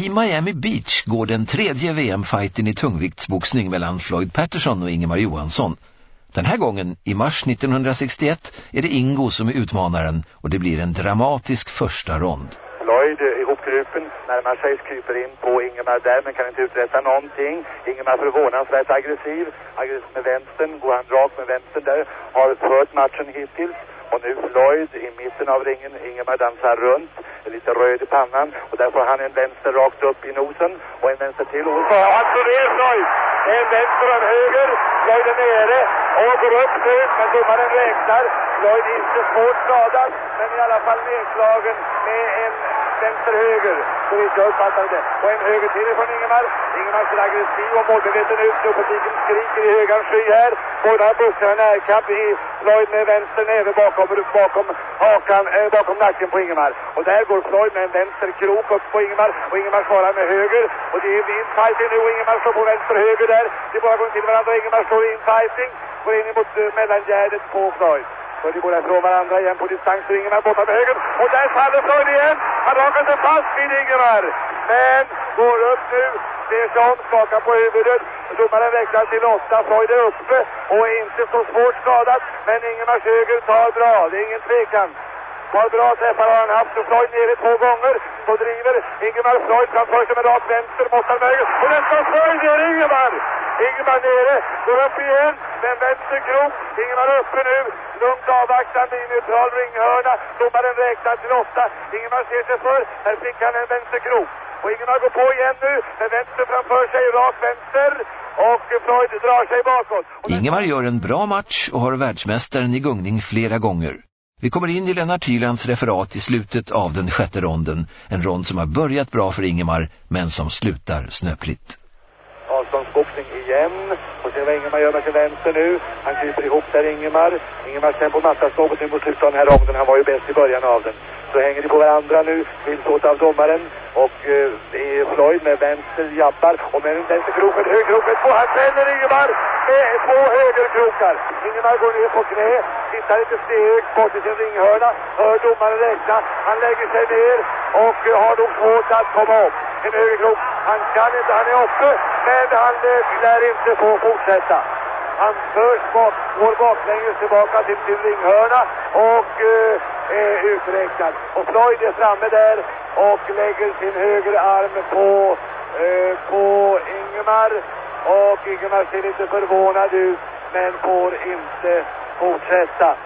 I Miami Beach går den tredje VM-fighten i tungviktsboxning mellan Floyd Patterson och Ingemar Johansson. Den här gången, i mars 1961, är det Ingo som är utmanaren och det blir en dramatisk första rond. Floyd eh, ihopkrupen, närmar sig, kryper in på Ingemar där men kan inte uträtta någonting. Ingemar förvånansvärt aggressiv. Aggressiv med vänstern, går han rakt med vänstern där. Har fört matchen hittills. Och nu Floyd i mitten av ringen. Ingemar dansar runt, lite röd i pannan. Och där får han en vänster rakt upp i nosen. Och en vänster till. Och så han slår ner Floyd. En vänster och en höger. Floyd är nere och går upp nu. Men domaren räknar. Floyd är inte svårt skadad. Men i alla fall nedslagen med en vänster-höger, så vitt jag uppfattade det. Och en höger till från Ingemar. Ingemar ser aggressiv och målmedveten ut. Nu publiken skriker i högan sky här. Båda bussarna närkamp i Floyd med vänster näve bakom, bakom hakan, äh, bakom nacken på Ingemar. Och där går Floyd med en vänster krok upp på Ingemar. Och Ingemar svarar med höger. Och det är infighting nu och Ingemar står på vänster-höger där. Det bara går till varandra Ingemar slår infighting. Går in mot uh, mellangärdet på Floyd. Så de båda ifrån varandra igen på distans. Ingemar borta med höger. Och där faller Floyd igen. Han rakar sig fast vid Ingemar. Men går upp nu. Ser sig om, skakar på huvudet. Domaren växlar till åtta. Floyd är uppe och är inte så svårt skadad. Men Ingemars höger tar bra. Det är ingen tvekan. Var bra träffar har han haft. Floyd nere två gånger. Så driver Ingemar Floyd framför sig med rak vänster. Måste han höger. Och den står Floyd ner Ingemar. Ingemar nere. Går upp igen. Men vänster krok. Ingemar uppe nu. Lugn avvaktande i neutral ringhörna. Domaren räknar till åtta. Ingemar ser sig för. Här fick han en vänsterkrok. Och Ingemar går på igen nu. Med vänster framför sig. Rak vänster. Och Floyd drar sig bakåt. Ingemar gör en bra match och har världsmästaren i gungning flera gånger. Vi kommer in i Lennart Hylands referat i slutet av den sjätte ronden. En rond som har börjat bra för Ingemar men som slutar snöpligt. Avståndsboxning igen. Och se vad Ingemar gör med sin vänster nu. Han kryper ihop där Ingemar. Ingemar tempo mattas något nu mot slutet av den här ronden. Han var ju bäst i början av den. Så hänger de på varandra nu. Skiljs åt av domaren. Och eh, Floyd med vänster jabbar. Och med en vänsterkrok med högerkrok två. Han fäller Ingemar med två högerkrokar. Ingemar går ner på knä. Tittar lite steg bort i sin ringhörna. Hör domaren räkna. Han lägger sig ner och eh, har nog svårt att komma upp. En högerkrok. Han kan inte. Han är uppe. Men han lär inte få fortsätta. Han förs bak, går baklänges tillbaka till sin ringhörna och eh, är uträknad. Och Floyd är framme där och lägger sin högra arm på, eh, på Ingemar. Och Ingemar ser lite förvånad ut men får inte fortsätta.